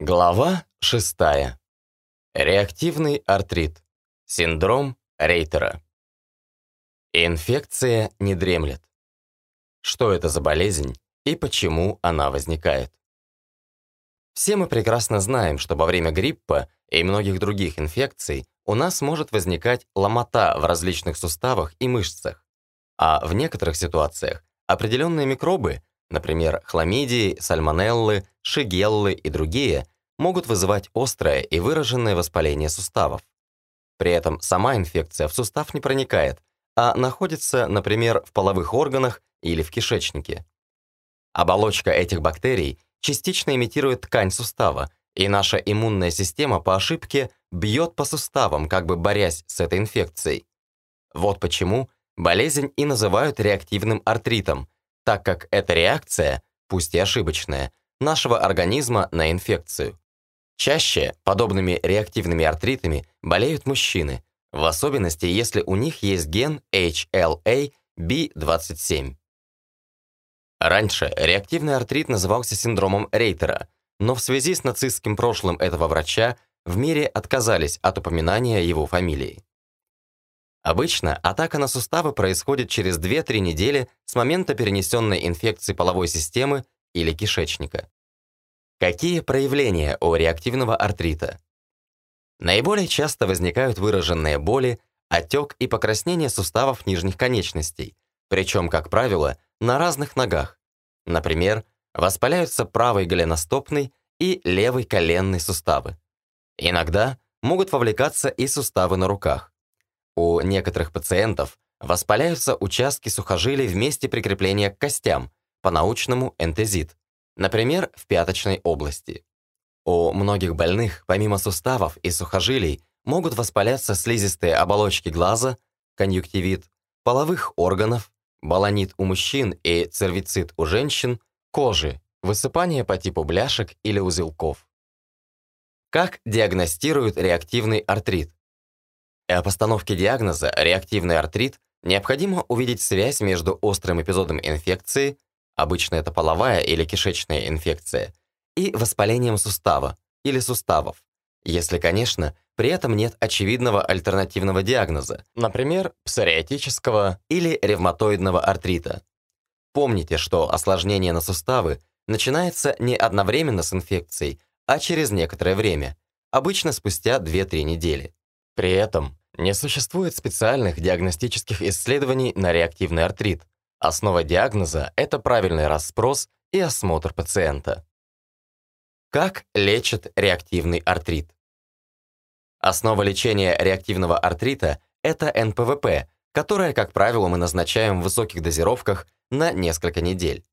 Глава 6. Реактивный артрит. Синдром Рейтера. Инфекция не дремлет. Что это за болезнь и почему она возникает? Все мы прекрасно знаем, что во время гриппа и многих других инфекций у нас может возникать ломота в различных суставах и мышцах, а в некоторых ситуациях определенные микробы – Например, хламидии, сальмонеллы, шигеллы и другие могут вызывать острое и выраженное воспаление суставов. При этом сама инфекция в сустав не проникает, а находится, например, в половых органах или в кишечнике. Оболочка этих бактерий частично имитирует ткань сустава, и наша иммунная система по ошибке бьет по суставам, как бы борясь с этой инфекцией. Вот почему болезнь и называют реактивным артритом, так как это реакция, пусть и ошибочная, нашего организма на инфекцию. Чаще подобными реактивными артритами болеют мужчины, в особенности, если у них есть ген HLA-B27. Раньше реактивный артрит назывался синдромом Рейтера, но в связи с нацистским прошлым этого врача в мире отказались от упоминания его фамилии. Обычно атака на суставы происходит через 2-3 недели с момента перенесенной инфекции половой системы или кишечника. Какие проявления у реактивного артрита? Наиболее часто возникают выраженные боли, отек и покраснение суставов нижних конечностей, причем, как правило, на разных ногах. Например, воспаляются правый голеностопный и левый коленный суставы. Иногда могут вовлекаться и суставы на руках. У некоторых пациентов воспаляются участки сухожилий в месте прикрепления к костям, по-научному энтезит, например, в пяточной области. У многих больных, помимо суставов и сухожилий, могут воспаляться слизистые оболочки глаза, конъюнктивит, половых органов, баланит у мужчин и цервицит у женщин, кожи, высыпание по типу бляшек или узелков. Как диагностируют реактивный артрит? О постановке диагноза реактивный артрит необходимо увидеть связь между острым эпизодом инфекции, обычно это половая или кишечная инфекция, и воспалением сустава или суставов, если, конечно, при этом нет очевидного альтернативного диагноза, например, псориатического или ревматоидного артрита. Помните, что осложнение на суставы начинается не одновременно с инфекцией, а через некоторое время, обычно спустя 2-3 недели. При этом не существует специальных диагностических исследований на реактивный артрит. Основа диагноза – это правильный расспрос и осмотр пациента. Как лечат реактивный артрит? Основа лечения реактивного артрита – это НПВП, которое, как правило, мы назначаем в высоких дозировках на несколько недель.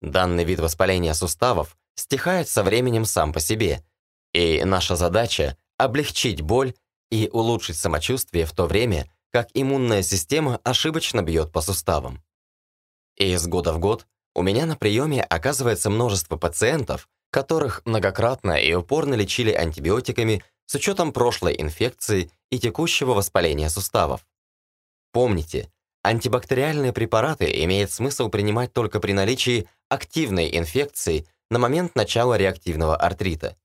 Данный вид воспаления суставов стихает со временем сам по себе, и наша задача – облегчить боль и улучшить самочувствие в то время, как иммунная система ошибочно бьет по суставам. И из года в год у меня на приеме оказывается множество пациентов, которых многократно и упорно лечили антибиотиками с учетом прошлой инфекции и текущего воспаления суставов. Помните, антибактериальные препараты имеет смысл принимать только при наличии активной инфекции на момент начала реактивного артрита.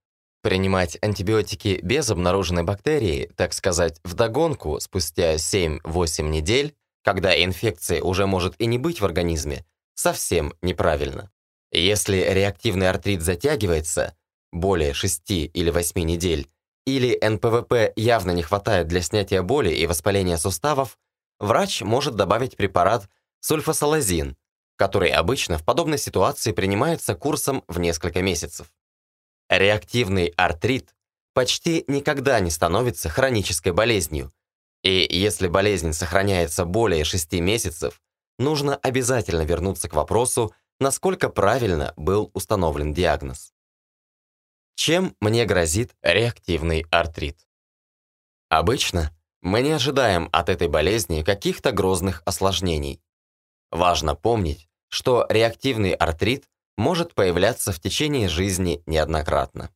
Принимать антибиотики без обнаруженной бактерии, так сказать, вдогонку спустя 7-8 недель, когда инфекции уже может и не быть в организме, совсем неправильно. Если реактивный артрит затягивается, более 6 или 8 недель, или НПВП явно не хватает для снятия боли и воспаления суставов, врач может добавить препарат сульфасалазин, который обычно в подобной ситуации принимается курсом в несколько месяцев. Реактивный артрит почти никогда не становится хронической болезнью, и если болезнь сохраняется более 6 месяцев, нужно обязательно вернуться к вопросу, насколько правильно был установлен диагноз. Чем мне грозит реактивный артрит? Обычно мы не ожидаем от этой болезни каких-то грозных осложнений. Важно помнить, что реактивный артрит может появляться в течение жизни неоднократно.